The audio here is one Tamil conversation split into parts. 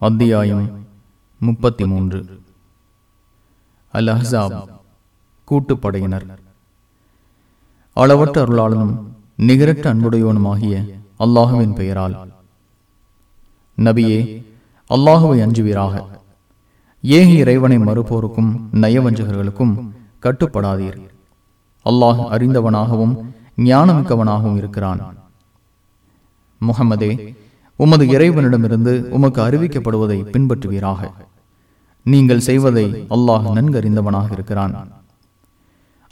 அத்தியாயம் முப்பத்தி மூன்று அல் அஹாப் கூட்டுப்படையினர். அளவற்ற அருளாளனும் நிகரற்ற அன்புடையவனுமாகிய அல்லாஹுவின் பெயரால். நபியே அல்லாஹுவை அஞ்சுவீராக. ஏகி இறைவனை மறுப்போருக்கும் நயவஞ்சகர்களுக்கும் கட்டுப்படாதீர். அல்லாஹ் அறிந்தவனாகவும் ஞானமிக்கவனாகவும் இருக்கிறான். முகமதே உமது இறைவனிடமிருந்து உமக்கு அறிவிக்கப்படுவதை பின்பற்றுவீராக. நீங்கள் செய்வதை அல்லாஹ் நன்கறிந்தவனாக இருக்கிறான்.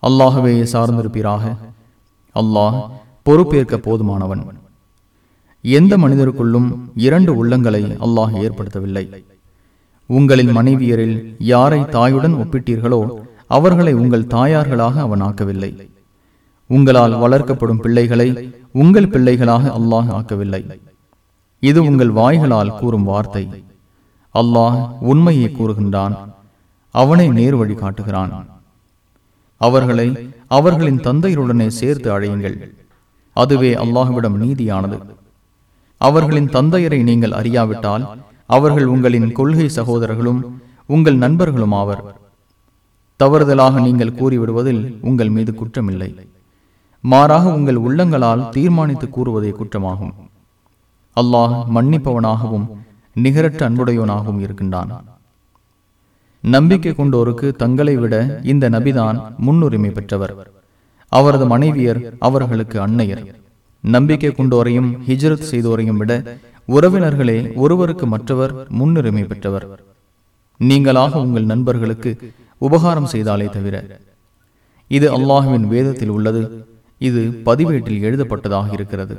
அல்லாகவே சார்ந்திருப்பீராக. அல்லாஹ் பொறுப்பேற்க போதுமானவன். எந்த மனிதருக்குள்ளும் இரண்டு உள்ளங்களை அல்லாஹ் ஏற்படுத்தவில்லை. உங்களின் மனைவியரில் யாரை தாயுடன் ஒப்பிட்டீர்களோ அவர்களை உங்கள் தாயார்களாக அவன் ஆக்கவில்லை. உங்களால் வளர்க்கப்படும் பிள்ளைகளை உங்கள் பிள்ளைகளாக அல்லாஹ் ஆக்கவில்லை. இது உங்கள் வாய்களால் கூறும் வார்த்தை. அல்லாஹ் உண்மையை கூறுகின்றான். அவனை நேர் வழி காட்டுகிறான். அவர்களை அவர்களின் தந்தையருடனே சேர்த்து அழையுங்கள். அதுவே அல்லாஹுவிடம் நீதியானது. அவர்களின் தந்தையரை நீங்கள் அறியாவிட்டால் அவர்கள் உங்களின் கொள்கை சகோதரர்களும் உங்கள் நண்பர்களும் ஆவர். தவறுதலாக நீங்கள் கூறிவிடுவதில் உங்கள் மீது குற்றமில்லை. மாறாக உங்கள் உள்ளங்களால் தீர்மானித்து கூறுவதே குற்றமாகும். அல்லாஹ் மன்னிப்பவனாகவும் நிகரற்ற அன்புடையவனாகவும் இருக்கின்றான். நம்பிக்கை கொண்டோருக்கு தங்களை விட இந்த நபிதான் முன்னுரிமை பெற்றவர். அவரது மனைவியர் அவர்களுக்கு அன்னையர். நம்பிக்கை கொண்டோரையும் ஹிஜ்ரத் செய்தோரையும் விட உறவினர்களே ஒருவருக்கு மற்றவர் முன்னுரிமை பெற்றவர். நீங்களாக உங்கள் நண்பர்களுக்கு உபகாரம் செய்தாலே தவிர இது அல்லாஹுவின் வேதத்தில் உள்ளது இது பதிவேட்டில் எழுதப்பட்டதாக இருக்கிறது.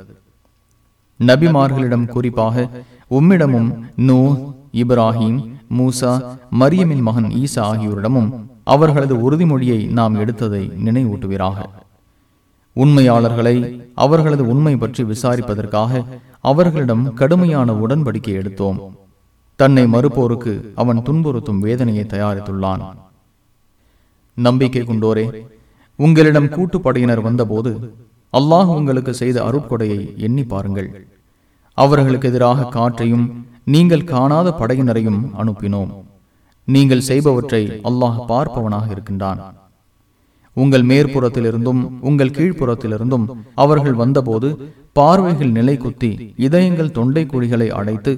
நபிமார்களிடம் குறிப்பாக உம்மிடமும் நூ இப்ராஹிம் மூசா மரியமின் மகன் ஈசா ஆகியோரிடமும் அவர்களது உறுதிமொழியை நாம் எடுத்ததை நினைவூட்டுவீராக. உண்மையாளர்களை அவர்களது உண்மை பற்றி விசாரிப்பதற்காக அவர்களிடம் கடுமையான உடன்படிக்கை எடுத்தோம். தன்னை மறுப்போருக்கு அவன் துன்புறுத்தும் வேதனையை தயாரித்துள்ளான். நம்பிக்கை கொண்டோரே உங்களிடம் கூட்டுப்படையினர் வந்தபோது அல்லாஹ் உங்களுக்கு செய்த அருட்கொடையை எண்ணி பாருங்கள். அவர்களுக்கு எதிராக காற்றையும் நீங்கள் காணாத படையினரையும் அனுப்பினோம். நீங்கள் செய்பவற்றை அல்லாஹ் பார்ப்பவனாக இருக்கின்றான். உங்கள் மேற்புறத்திலிருந்தும் உங்கள் கீழ்ப்புறத்திலிருந்தும் அவர்கள் வந்தபோது பார்வைகள் நிலை குத்தி இதயங்கள் தொண்டை குழிகளை அடைத்து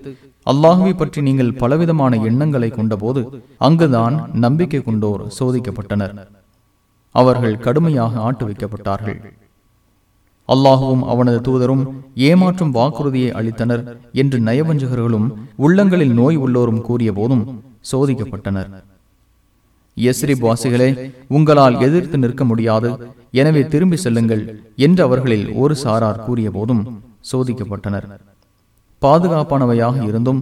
அல்லாஹுவை பற்றி நீங்கள் பலவிதமான எண்ணங்களை கொண்டபோது அங்குதான் நம்பிக்கை கொண்டோர் சோதிக்கப்பட்டனர். அவர்கள் கடுமையாக ஆட்டு வைக்கப்பட்டார்கள் அல்லாஹுவும் அவனது தூதரும் ஏமாற்றும் வாக்குறுதியை அளித்தனர் என்று நயவஞ்சகர்களும் உள்ளங்களில் நோய் உள்ளோரும் கூறிய போதும் சோதிக்கப்பட்டனர். எஸ்ரிப் வாசிகளே உங்களால் எதிர்த்து நிற்க முடியாது. எனவே திரும்பி செல்லுங்கள் என்று அவர்களில் ஒரு சாரார் கூறிய போதும் சோதிக்கப்பட்டனர். பாதுகாப்பானவையாக இருந்தும்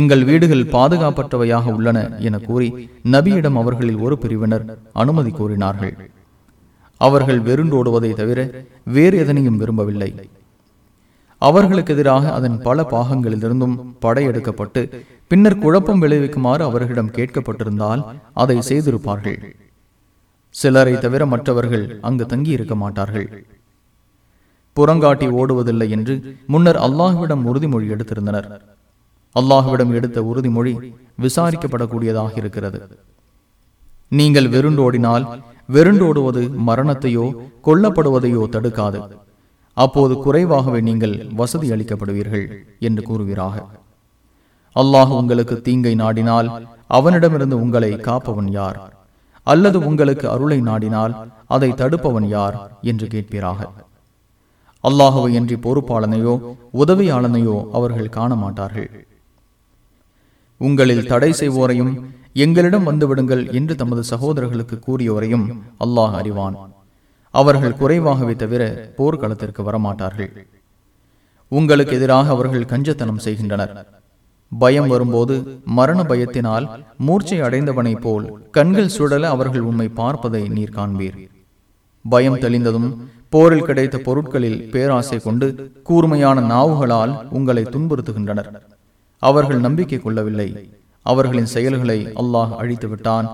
எங்கள் வீடுகள் பாதுகாப்பற்றவையாக உள்ளன என கூறி நபியிடம் அவர்களில் ஒரு பிரிவினர் அனுமதி கோரினார்கள். அவர்கள் வெருண்டோடுவதை தவிர வேறு எதனையும் விரும்பவில்லை. அவர்களுக்கு எதிராக அதன் பல பாகங்களிலிருந்தும் படையெடுக்கப்பட்டு பின்னர் குழப்பம் விளைவிக்குமாறு அவர்களிடம் கேட்கப்பட்டிருந்தால் அதை செய்திருப்பார்கள். சிலரை தவிர மற்றவர்கள் அங்கு தங்கி இருக்க மாட்டார்கள். புறங்காட்டி ஓடுவதில்லை என்று முன்னர் அல்லாஹுவிடம் உறுதிமொழி எடுத்திருந்தனர். அல்லாஹுவிடம் எடுத்த உறுதிமொழி விசாரிக்கப்படக்கூடியதாக இருக்கிறது. நீங்கள் வெருண்டோடினால் வெருண்டோடுவது மரணத்தையோ கொல்லப்படுவதையோ தடுக்காது. அப்போது குறைவாகவே நீங்கள் வசதி அளிக்கப்படுவீர்கள் என்று கூறுவீராக. அல்லாஹ் உங்களுக்கு தீங்கை நாடினால் அவனிடமிருந்து உங்களை காப்பவன் யார்? அல்லது உங்களுக்கு அருளை நாடினால் அதை தடுப்பவன் யார் என்று கேட்பீராக. அல்லாஹுவை என்று பொறுப்பாளனையோ உதவியாளனையோ அவர்கள் காண மாட்டார்கள் உங்களில் தடை செய்வோரையும் எங்களிடம் வந்துவிடுங்கள் என்று தமது சகோதரர்களுக்கு கூறியோரையும் அல்லாஹ் அறிவான். அவர்கள் குறைவாகவே தவிர போர்க்களத்திற்கு வரமாட்டார்கள். உங்களுக்கு எதிராக அவர்கள் கஞ்சத்தனம் செய்கின்றனர். பயம் வரும்போது மரண பயத்தினால் மூர்ச்சை அடைந்தவனைப் போல் கண்கள் சுழல அவர்கள் உண்மை பார்ப்பதை நீர் காண்பீர். பயம் தெளிந்ததும் போரில் கிடைத்த பொருட்களில் பேராசை கொண்டு கூர்மையான நாவுகளால் உங்களை துன்புறுத்துகின்றனர். அவர்கள் நம்பிக்கை கொள்ளவில்லை. அவர்களின் செயல்களை அல்லாஹ் அழித்துவிட்டான்.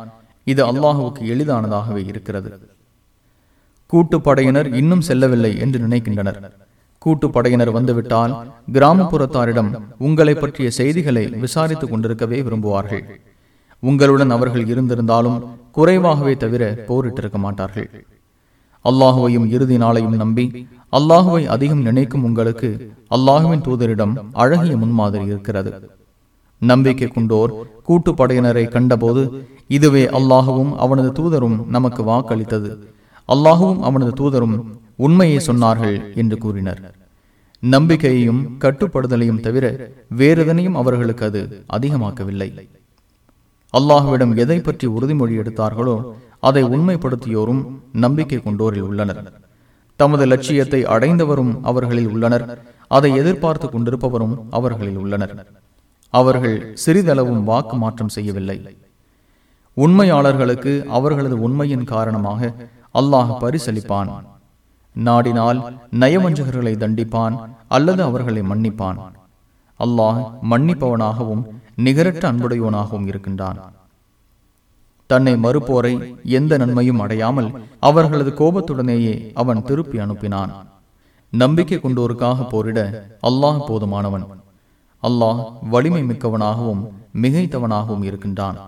இது அல்லாஹுவுக்கு எளிதானதாகவே இருக்கிறது. கூட்டுப்படையினர் இன்னும் செல்லவில்லை என்று நினைக்கின்றனர். கூட்டுப்படையினர் வந்துவிட்டால் கிராமப்புறத்தாரிடம் உங்களை பற்றிய செய்திகளை விசாரித்துக் கொண்டிருக்கவே விரும்புவார்கள். உங்களுடன் அவர்கள் இருந்திருந்தாலும் குறைவாகவே தவிர போரிட்டிருக்க மாட்டார்கள். அல்லாஹுவையும் இறுதி நாளையும் நம்பி அல்லாஹுவை அதிகம் நினைக்கும் உங்களுக்கு அல்லாஹுவின் தூதரிடம் அழகிய முன்மாதிரி இருக்கிறது. நம்பிக்கை கொண்டோர் கூட்டுப்படையினரை கண்டபோது இதுவே அல்லாஹுவும் அவனது தூதரும் நமக்கு வாக்களித்தது. அல்லாஹுவும் அவனது தூதரும் உண்மையை சொன்னார்கள் என்று கூறினர். நம்பிக்கையையும் கட்டுப்படுதலையும் தவிர வேறெதனையும் அவர்களுக்கு அது அதிகமாக்கவில்லை. அல்லாஹுவிடம் எதை பற்றி உறுதிமொழி எடுத்தார்களோ அதை உண்மைப்படுத்தியோரும் நம்பிக்கை கொண்டோரில் உள்ளனர். தமது லட்சியத்தை அடைந்தவரும் அவர்களில் உள்ளனர். அதை எதிர்பார்த்து கொண்டிருப்பவரும் அவர்களில் உள்ளனர். அவர்கள் சிறிதளவும் வாக்கு மாற்றம் செய்யவில்லை. உண்மையாளர்களுக்கு அவர்களது உண்மையின் காரணமாக அல்லாஹ் பரிசளிப்பான். நாடினால் நயவஞ்சகர்களை தண்டிப்பான் அல்லது அவர்களை மன்னிப்பான். அல்லாஹ் மன்னிப்பவனாகவும் நிகரற்ற அன்புடையவனாகவும் இருக்கின்றான். தன்னை மறுப்போரை எந்த நன்மையும் அடையாமல் அவர்களது கோபத்துடனேயே அவன் திருப்பி அனுப்பினான். நம்பிக்கை கொண்டோருக்காக போரிட அல்லாஹ் போதுமானவன். அல்லாஹ் வலிமை மிக்கவனாகவும் மிகைத்தவனாகவும் இருக்கின்றான்.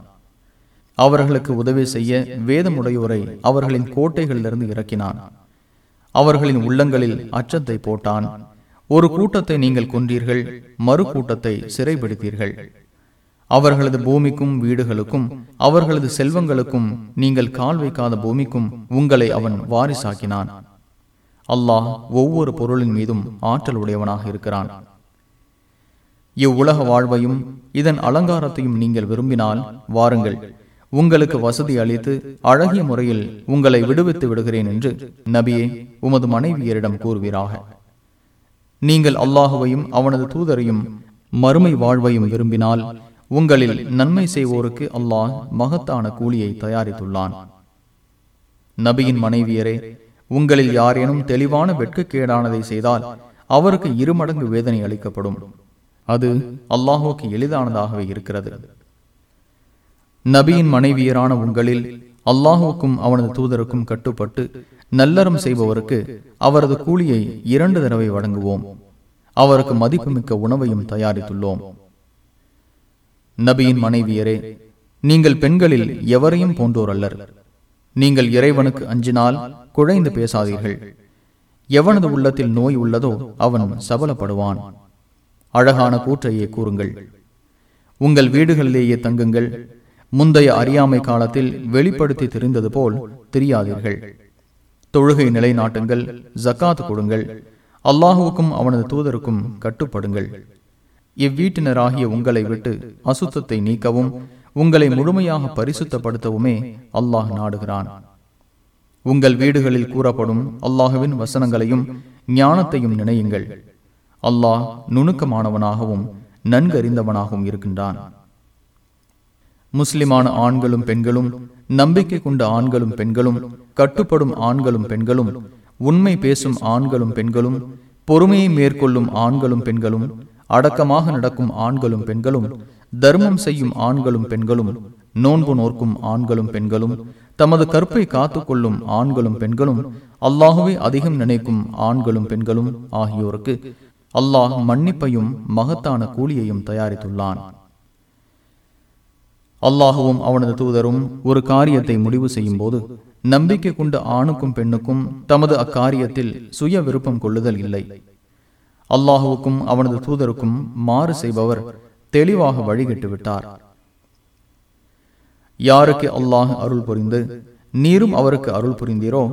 அவர்களுக்கு உதவி செய்ய வேதமுடையோரை அவர்களின் கோட்டைகளிலிருந்து இறக்கினான். அவர்களின் உள்ளங்களில் அச்சத்தை போட்டான். ஒரு கூட்டத்தை நீங்கள் கொன்றீர்கள் மறு கூட்டத்தை சிறைபிடித்தீர்கள் அவர்களது பூமிக்கும் வீடுகளுக்கும் அவர்களது செல்வங்களுக்கும் நீங்கள் கால் வைக்காத பூமிக்கும் உங்களை அவன் வாரிசாக்கினான். அல்லாஹ் ஒவ்வொரு பொருளின் மீதும் ஆற்றல் உடையவனாக இருக்கிறான். இவ்வுலக வாழ்வையும் இதன் அலங்காரத்தையும் நீங்கள் விரும்பினால் வாருங்கள். உங்களுக்கு வசதி அளித்து அழகிய முறையில் உங்களை விடுவித்து விடுகிறேன் என்று நபியே உமது மனைவியரிடம் கூறுவீராக. நீங்கள் அல்லாஹுவையும் அவனது தூதரையும் மறுமை வாழ்வையும் விரும்பினால் உங்களில் நன்மை செய்வோருக்கு அல்லாஹ் மகத்தான கூலியை தயாரித்துள்ளான். நபியின் மனைவியரே உங்களில் யாரேனும் தெளிவான வெட்கக்கேடானதை செய்தால் அவருக்கு இருமடங்கு வேதனை அளிக்கப்படும். அது அல்லாஹுக்கு எளிதானதாகவே இருக்கிறது. நபியின் மனைவியரான உங்களில் அல்லாஹுக்கும் அவனது தூதருக்கும் கட்டுப்பட்டு நல்லறம் செய்பவருக்கு அவரது கூலியை இரண்டு தடவை வழங்குவோம். அவருக்கு மதிப்புமிக்க உணவையும் தயாரித்துள்ளோம். நபியின் மனைவியரே நீங்கள் பெண்களில் எவரையும் போன்றோர் அல்லர் நீங்கள் இறைவனுக்கு அஞ்சினால் குழைந்து பேசாதீர்கள். எவனது உள்ளத்தில் நோய் உள்ளதோ அவன் சபலப்படுவான். அழகான கூற்றையே கூறுங்கள். உங்கள் வீடுகளிலேயே தங்குங்கள். முந்தைய அறியாமை காலத்தில் வெளிப்படுத்தி தெரிந்தது போல் தெரியாதீர்கள். தொழுகை நிலைநாட்டுங்கள் ஜக்காத் கொடுங்கள். அல்லாஹுவுக்கும் அவனது தூதருக்கும் கட்டுப்படுங்கள். இவ்வீட்டினராகிய உங்களை விட்டு அசுத்தத்தை நீக்கவும் உங்களை முழுமையாக பரிசுத்தப்படுத்தவுமே அல்லாஹ் நாடுகிறான். உங்கள் வீடுகளில் கூறப்படும் அல்லாஹுவின் வசனங்களையும் ஞானத்தையும் நினையுங்கள். அல்லாஹ் நுணுக்கமானவனாகவும் நன்கறிந்தவனாகவும் இருக்கின்றான். முஸ்லிமான ஆண்களும் பெண்களும் நம்பிக்கை கொண்ட ஆண்களும் பெண்களும் கட்டுப்படும் ஆண்களும் பெண்களும் உண்மை பேசும் ஆண்களும் பெண்களும் பொறுமையை மேற்கொள்ளும் ஆண்களும் பெண்களும் அடக்கமாக நடக்கும் ஆண்களும் பெண்களும் தர்மம் செய்யும் ஆண்களும் பெண்களும் நோன்பு நோர்க்கும் ஆண்களும் பெண்களும் தமது கற்பை காத்துக்கொள்ளும் ஆண்களும் பெண்களும் அல்லாகவே அதிகம் நினைக்கும் ஆண்களும் பெண்களும் ஆகியோருக்கு அல்லாஹ் மன்னிப்பையும் மகத்தான கூலியையும் தயாரித்துள்ளான். அல்லாஹுவும் அவனது தூதரும் ஒரு காரியத்தை முடிவு செய்யும் போது நம்பிக்கை கொண்ட ஆணுக்கும் பெண்ணுக்கும் தமது அக்காரியத்தில் சுய விருப்பம் கொள்ளுதல் இல்லை. அல்லாஹுவுக்கும் அவனது தூதருக்கும் மாறு செய்பவர் தெளிவாக வழிகட்டு விட்டார். யாருக்கு அல்லாஹ் அருள் புரிந்து நீரும் அவருக்கு அருள் புரிந்தீரோ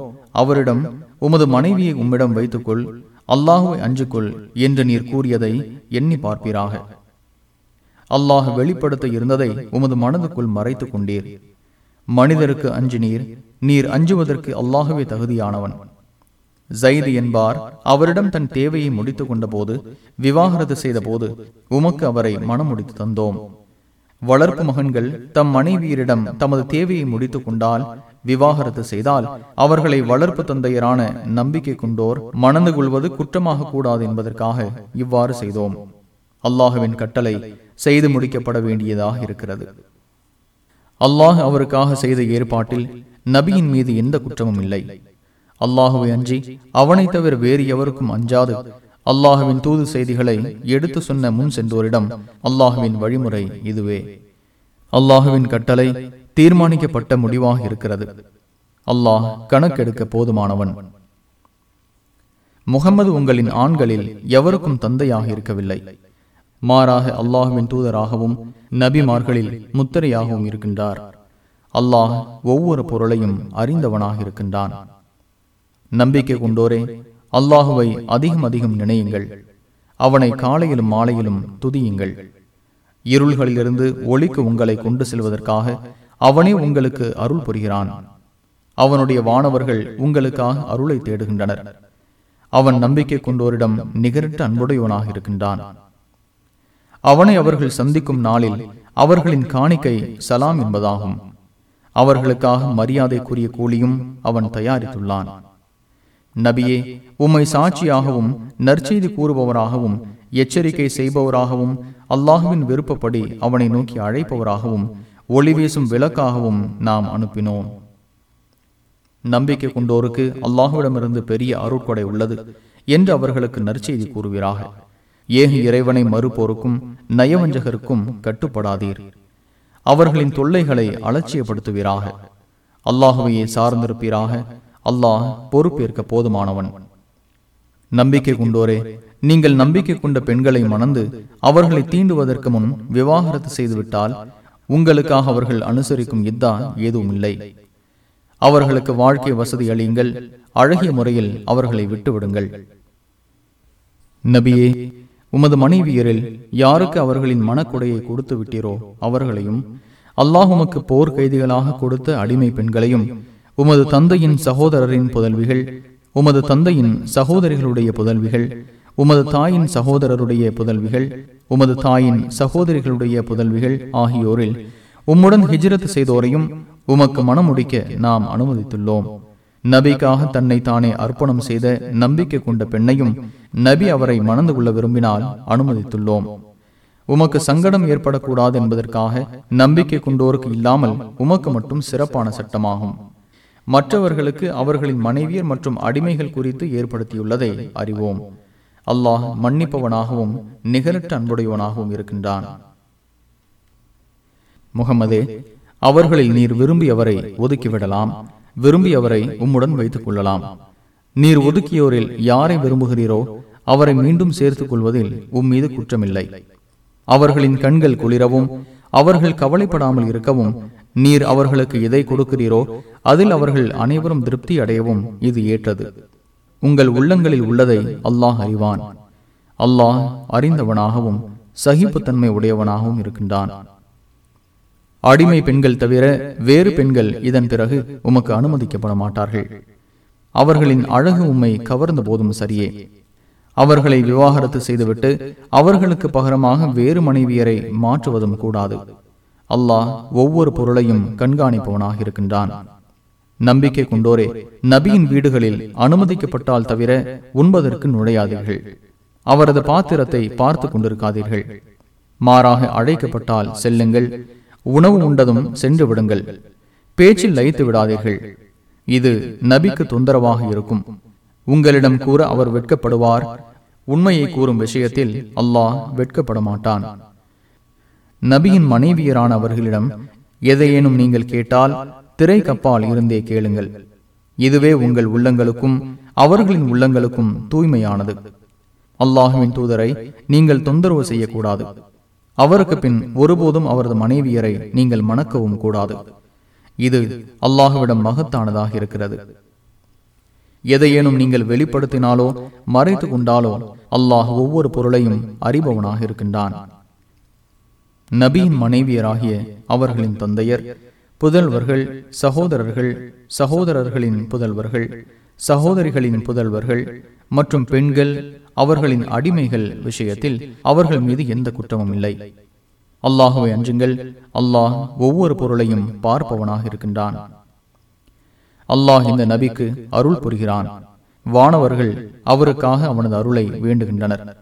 அவரிடம் உமது மனைவியை உம்மிடம் வைத்துக்கொள் அல்லாஹுவை அஞ்சுக்கொள் என்று நீர் கூறியதை எண்ணி பார்ப்பீராக. அல்லாஹ் வெளிப்படுத்த இருந்ததை உமது மனதுக்குள் மறைத்துக் கொண்டீர். மனிதருக்கு அஞ்சு நீர் நீர் அஞ்சுவதற்கு அல்லாஹுவே தகுதியானவன். ஜைது என்பார் அவரிடம் தன் தேவையை முடித்துக் கொண்ட போது விவாகரத்து செய்த போது உமக்கு அவரை மனம் முடித்து தந்தோம். வளர்ப்பு மகன்கள் தம் மனைவியரிடம் தமது தேவையை முடித்துக் கொண்டால் விவாகரத்து செய்தால் அவர்களை வளர்ப்பு தந்தையரான நம்பிக்கை கொண்டோர் மணந்து கொள்வது குற்றமாக கூடாது என்பதற்காக இவ்வாறு செய்தோம். அல்லாஹுவின் கட்டளை செய்து முடிக்கப்பட வேண்டியதாக இருக்கிறது. அல்லாஹ் அவருக்காக செய்த ஏற்பாட்டில் நபியின் மீது எந்த குற்றமும் இல்லை. அல்லாஹுவை அஞ்சி அவனை தவிர வேறு எவருக்கும் அஞ்சாது. அல்லாஹுவின் தூது செய்திகளை எடுத்து சொன்ன முன் சென்றோரிடம் அல்லாஹுவின் வழிமுறை இதுவே. அல்லாஹுவின் கட்டளை தீர்மானிக்கப்பட்ட முடிவாக இருக்கிறது. அல்லாஹ் கணக்கெடுக்க போதுமானவன். முகமது உங்களின் ஆண்களில் எவருக்கும் தந்தையாக இருக்கவில்லை. மாறாக அல்லாஹுவின் தூதராகவும் நபிமார்களில் முத்திரையாகவும் இருக்கின்றார். அல்லாஹ் ஒவ்வொரு பொருளையும் அறிந்தவனாக இருக்கின்றான். நம்பிக்கை கொண்டோரே அல்லாஹுவை அதிகம் அதிகம் நினையுங்கள். அவனை காலையிலும் மாலையிலும் துதியுங்கள். இருள்களிலிருந்து ஒளிக்கு உங்களை கொண்டு செல்வதற்காக அவனே உங்களுக்கு அருள் புரிகிறான். அவனுடைய வானவர்கள் உங்களுக்காக அருளை தேடுகின்றனர். அவன் நம்பிக்கை கொண்டோரிடம் நிகரற்ற அன்புடையவனாக இருக்கின்றான். அவனை அவர்கள் சந்திக்கும் நாளில் அவர்களின் காணிக்கை சலாம் என்பதாகும். அவர்களுக்காக மரியாதைக்குரிய கூலியும் அவன் தயாரித்துள்ளான். நபியே உம்மை சாட்சியாகவும் நற்செய்தி கூறுபவராகவும் எச்சரிக்கை செய்பவராகவும் அல்லாஹுவின் விருப்பப்படி அவனை நோக்கி அழைப்பவராகவும் ஒளி வீசும் விளக்காகவும் நாம் அனுப்பினோம். நம்பிக்கை கொண்டோருக்கு அல்லாஹுவிடமிருந்து பெரிய அருட்கொடை உள்ளது என்று அவர்களுக்கு நற்செய்தி கூறுவீராக. ஏக இறைவனை மறுப்போருக்கும் நயவஞ்சகருக்கும் கட்டுப்படாதீர். அவர்களின் தொல்லைகளை அலட்சியப்படுத்துவீராக. அல்லாஹுவையே சார்ந்திருப்பீராக. அல்லாஹ் பொறுப்பேற்க போதுமானவன். நம்பிக்கை கொண்டோரே நீங்கள் நம்பிக்கை கொண்ட பெண்களை மணந்து அவர்களை தீண்டுவதற்கு முன் விவாகரத்து செய்துவிட்டால் உங்களுக்காக அவர்கள் அனுசரிக்கும் இத்தா ஏதும் இல்லை அவர்களுக்கு வாழ்க்கை வசதி அளியுங்கள் அழகிய முறையில் அவர்களை விட்டுவிடுங்கள். நபியே உமது மனைவியரில் யாருக்கு அவர்களின் மனக்குடையை கொடுத்து விட்டீரோ அவர்களையும் அல்லாஹுமக்கு போர் கைதிகளாக கொடுத்த அடிமை பெண்களையும் உமது தந்தையின் சகோதரரின் புதல்விகள் உமது தந்தையின் சகோதரிகளுடைய புதல்விகள் உமது தாயின் சகோதரருடைய புதல்விகள் உமது தாயின் சகோதரிகளுடைய புதல்விகள் ஆகியோரில் உம்முடன் ஹிஜ்ரத் செய்தோரையும் உமக்கு மனமுடிக்க நாம் அனுமதித்துள்ளோம். நபிக்காக தன்னை தானே அர்ப்பணம் செய்த நம்பிக்கை கொண்ட பெண்ணையும் நபி அவரை மணந்து கொள்ள விரும்பினால் அனுமதித்துள்ளோம். உமக்கு சங்கடம் ஏற்படக்கூடாது என்பதற்காக நம்பிக்கை கொண்டோருக்கு இல்லாமல் உமக்கு மட்டும் சிறப்பான சட்டமாகும். மற்றவர்களுக்கு அவர்களின் மனைவியர் மற்றும் அடிமைகள் குறித்து ஏற்படுத்தியுள்ளதை அறிவோம். அல்லாஹ் மன்னிப்பவனாகவும் நிகரற்ற அன்புடையவனாகவும் இருக்கின்றான். முகமது அவர்களில் நீர் விரும்பியவரை ஒதுக்கிவிடலாம். விரும்பியவரை உம்முடன் வைத்துக் கொள்ளலாம். நீர் ஒதுக்கியோரில் யாரை விரும்புகிறீரோ அவரை மீண்டும் சேர்த்துக் கொள்வதில் உம் மீது குற்றமில்லை. அவர்களின் கண்கள் குளிரவும் அவர்கள் கவலைப்படாமல் இருக்கவும் நீர் அவர்களுக்கு எதை கொடுக்கிறீரோ அதில் அவர்கள் அனைவரும் திருப்தி அடையவும் இது ஏற்றது. உங்கள் உள்ளங்களில் உள்ளதை அல்லாஹ் அறிவான். அல்லாஹ் அறிந்தவனாகவும் சகிப்புத்தன்மை உடையவனாகவும் இருக்கின்றான். அடிமை பெண்கள் தவிர வேறு பெண்கள் இதன் பிறகு உமக்கு அனுமதிக்கப்பட மாட்டார்கள் அவர்களின் அழகு உம்மை கவர்ந்த போதும் சரியே. அவர்களை விவாகரத்து செய்துவிட்டு அவர்களுக்கு பகரமாக வேறு மனைவியரை மாற்றுவதும் கூடாது. அல்லாஹ் ஒவ்வொரு பொருளையும் கண்காணிப்பவனாக இருக்கின்றான். நம்பிக்கை கொண்டோரே நபியின் வீடுகளில் அனுமதிக்கப்பட்டால் தவிர உண்பதற்கு நுழையாதீர்கள். அவரது பாத்திரத்தை பார்த்து கொண்டிருக்காதீர்கள். மாறாக அழைக்கப்பட்டால் செல்லுங்கள் உணவு உண்டதும் சென்று விடுங்கள். பேச்சில் லயித்து விடாதீர்கள். இது நபிக்கு தொந்தரவாக இருக்கும். உங்களிடம் கூற அவர் வெட்கப்படுவார். உண்மையை கூறும் விஷயத்தில் அல்லாஹ் வெட்கப்பட மாட்டான் நபியின் மனைவியரான அவர்களிடம் எதையேனும் நீங்கள் கேட்டால் திரை கப்பால் இருந்தே கேளுங்கள். இதுவே உங்கள் உள்ளங்களுக்கும் அவர்களின் உள்ளங்களுக்கும் தூய்மையானது. அல்லாஹுவின் தூதரை நீங்கள் தொந்தரவு செய்யக்கூடாது. அவருக்கு பின் ஒருபோதும் அவரது மனைவியரை நீங்கள் மணக்கவும் கூடாது. இது அல்லாஹுவிடம் மகத்தானதாக இருக்கிறது. எதையேனும் நீங்கள் வெளிப்படுத்தினாலோ மறைத்து கொண்டாலோ அல்லாஹ் ஒவ்வொரு பொருளையும் அறிபவனாக இருக்கின்றான். நபியின் மனைவியராகிய அவர்களின் தந்தையர் புதல்வர்கள் சகோதரர்கள் சகோதரர்களின் புதல்வர்கள் சகோதரிகளின் புதல்வர்கள் மற்றும் பெண்கள் அவர்களின் அடிமைகள் விஷயத்தில் அவர்கள் மீது எந்த குற்றமும் இல்லை. அல்லாஹுவை அஞ்சுங்கள். அல்லாஹ் ஒவ்வொரு பொருளையும் பார்ப்பவனாக இருக்கின்றான். அல்லாஹ் இந்த நபிக்கு அருள் புரிகிறான். வானவர்கள் அவருக்காக அவனது அருளை வேண்டுகின்றனர்.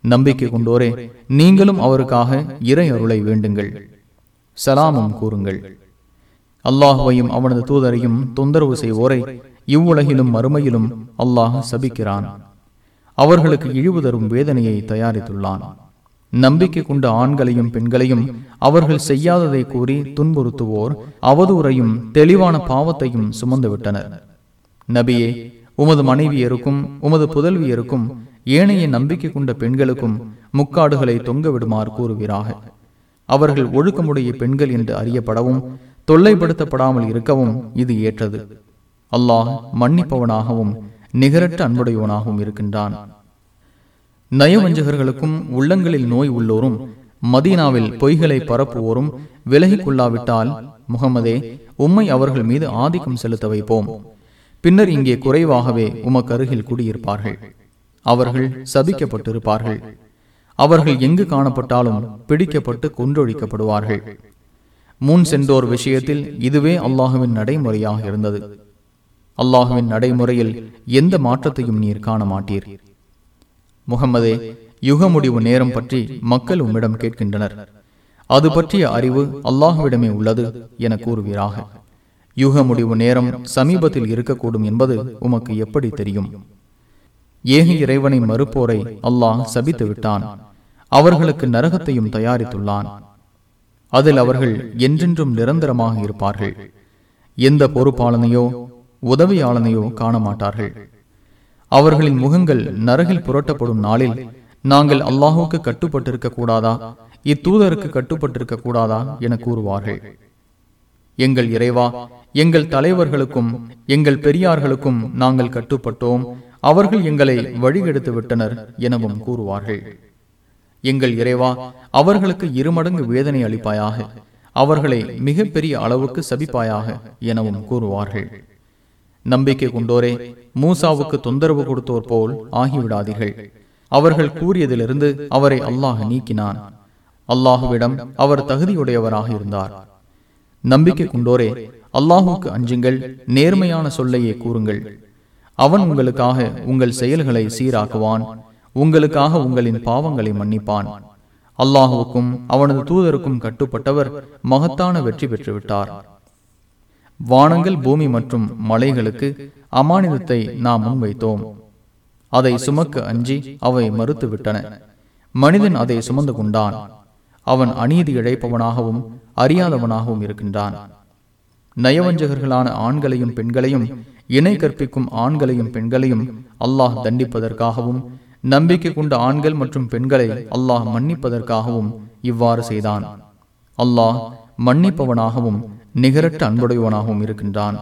நம்பிக்கை கொண்டோரே நீங்களும் அவருக்காக இறை அருளை வேண்டுங்கள். சலாமும் கூறுங்கள். அல்லாஹுவையும் அவனது தூதரையும் தொந்தரவு செய்வோரை இவ்வுலகிலும் மறுமையிலும் அல்லாஹ் சபிக்கிறான். அவர்களுக்கு இழிவு தரும் வேதனையை தயாரித்துள்ளான். நம்பிக்கை கொண்ட ஆண்களையும் பெண்களையும் அவர்கள் செய்யாததை கூறி துன்புறுத்துவோர் அவதூறையும் தெளிவான பாவத்தையும் சுமந்துவிட்டனர் நபியே உமது மனைவியருக்கும் உமது புதல்வியருக்கும் ஏனைய நம்பிக்கை கொண்ட பெண்களுக்கும் முக்காடுகளை தொங்க விடுமாறு கூறுவீராக. அவர்கள் ஒழுக்கமுடைய பெண்கள் என்று அறியப்படவும் தொல்லைப்படுத்தப்படாமல் இருக்கவும் இது ஏற்றது. அல்லாஹ் மன்னிப்பவனாகவும் நிகரற்ற அன்புடையவனாகவும் இருக்கின்றான். நயவஞ்சகர்களுக்கும் உள்ளங்களில் நோய் உள்ளோரும் மதீனாவில் பொய்களை பரப்புவோரும் விலகிக் கொள்ளாவிட்டால் முகமதே உம்மை அவர்கள் மீது ஆதிக்கம் செலுத்த வைப்போம். பின்னர் இங்கே குறைவாகவே உமக்கு அருகில் குடியிருப்பார்கள். அவர்கள் சபிக்கப்பட்டிருப்பார்கள். அவர்கள் எங்கு காணப்பட்டாலும் பிடிக்கப்பட்டு கொன்றொழிக்கப்படுவார்கள். முன் சென்றோர் விஷயத்தில் இதுவே அல்லாஹுவின் நடைமுறையாக இருந்தது. அல்லாஹுவின் நடைமுறையில் எந்த மாற்றத்தையும் நீர் காண மாட்டீர் முகமதே யுக முடிவு நேரம் பற்றி மக்கள் உம்மிடம் கேட்கின்றனர். அது பற்றிய அறிவு அல்லாஹுவிடமே உள்ளது என கூறுவீராக. யுக முடிவு நேரம் சமீபத்தில் இருக்கக்கூடும் என்பது உமக்கு எப்படி தெரியும்? ஏக இறைவனை மறுப்போரை அல்லாஹ் சபித்து விட்டான் அவர்களுக்கு நரகத்தையும் தயாரித்துள்ளான். அதில் அவர்கள் என்றென்றும் நிரந்தரமாக இருப்பார்கள். எந்த பொறுப்பாளனையோ உதவியாளனையோ காண மாட்டார்கள் அவர்களின் முகங்கள் நரகில் புரட்டப்படும் நாளில் நாங்கள் அல்லாஹுக்கு கட்டுப்பட்டிருக்க கூடாதா? இத்தூதருக்கு கட்டுப்பட்டிருக்க கூடாதா? என கூறுவார்கள். எங்கள் இறைவா எங்கள் தலைவர்களுக்கும் எங்கள் பெரியார்களுக்கும் நாங்கள் கட்டுப்பட்டோம். அவர்கள் எங்களை வழிகெடுத்து விட்டனர் எனவும் கூறுவார்கள். எங்கள் இறைவா அவர்களுக்கு இருமடங்கு வேதனை அளிப்பாயாக. அவர்களை மிகப்பெரிய அளவுக்கு சபிப்பாயாக எனவும் கூறுவார்கள். நம்பிக்கை கொண்டோரே மூசாவுக்கு தொந்தரவு கொடுத்தோர் போல் ஆகிவிடாதீர்கள். அவர்கள் கூறியதிலிருந்து அவரை அல்லாஹ் நீக்கினான். அல்லாஹுவிடம் அவர் தகுதியுடையவராக இருந்தார். நம்பிக்கை கொண்டோரே அல்லாஹுக்கு அஞ்சுங்கள் நேர்மையான சொல்லையே கூறுங்கள். அவன் உங்களுக்காக உங்கள் செயல்களை சீராக்குவான். உங்களுக்காக உங்களின் பாவங்களை மன்னிப்பான். அல்லாஹுவுக்கும் அவனது தூதருக்கும் கட்டுப்பட்டவர் மகத்தான வெற்றி பெற்றுவிட்டார். வானங்கள் பூமி மற்றும் மலைகளுக்கு அமானிதத்தை நாம் முன்வைத்தோம். அதை சுமக்க அஞ்சி அவை மறுத்துவிட்டன. மனிதன் அதை சுமந்து கொண்டான். அவன் அநீதி இழைப்பவனாகவும் அறியாதவனாகவும் இருக்கின்றான். நயவஞ்சகர்களான ஆண்களையும் பெண்களையும் இணை கற்பிக்கும் ஆண்களையும் பெண்களையும் அல்லாஹ் தண்டிப்பதற்காகவும் நம்பிக்கை கொண்ட ஆண்கள் மற்றும் பெண்களை அல்லாஹ் மன்னிப்பதற்காகவும் இவ்வாறு செய்தான். அல்லாஹ் மன்னிப்பவனாகவும் நிகரற்ற அன்புடையவனாகவும் இருக்கின்றான்.